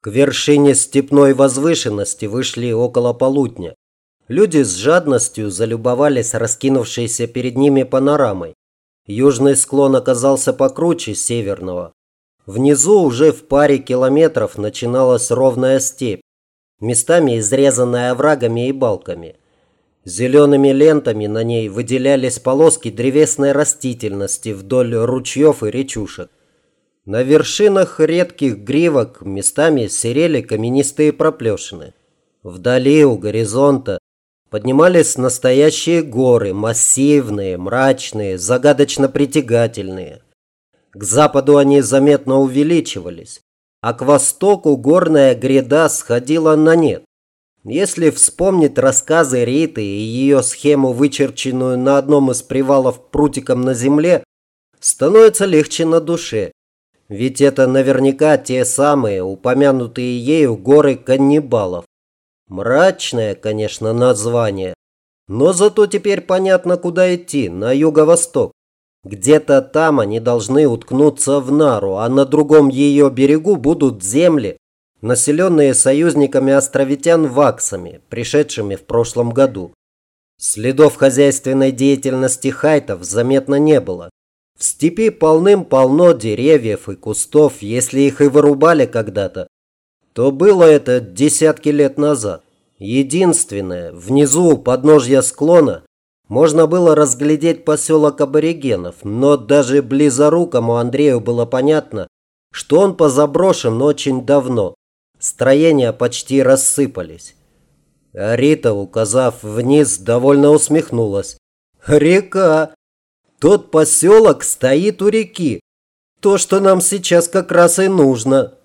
К вершине степной возвышенности вышли около полудня. Люди с жадностью залюбовались раскинувшейся перед ними панорамой. Южный склон оказался покруче северного. Внизу уже в паре километров начиналась ровная степь, местами изрезанная оврагами и балками. Зелеными лентами на ней выделялись полоски древесной растительности вдоль ручьев и речушек. На вершинах редких гривок местами серели каменистые проплешины. Вдали у горизонта поднимались настоящие горы, массивные, мрачные, загадочно притягательные. К западу они заметно увеличивались, а к востоку горная гряда сходила на нет. Если вспомнить рассказы Риты и ее схему, вычерченную на одном из привалов прутиком на земле, становится легче на душе. Ведь это наверняка те самые, упомянутые ею горы каннибалов. Мрачное, конечно, название. Но зато теперь понятно, куда идти, на юго-восток. Где-то там они должны уткнуться в Нару, а на другом ее берегу будут земли, населенные союзниками островитян ваксами, пришедшими в прошлом году. Следов хозяйственной деятельности хайтов заметно не было. В степи полным-полно деревьев и кустов, если их и вырубали когда-то, то было это десятки лет назад. Единственное, внизу у подножья склона можно было разглядеть поселок аборигенов, но даже близорукому Андрею было понятно, что он позаброшен очень давно. Строения почти рассыпались. Рита, указав вниз, довольно усмехнулась. «Река! Тот поселок стоит у реки. То, что нам сейчас как раз и нужно.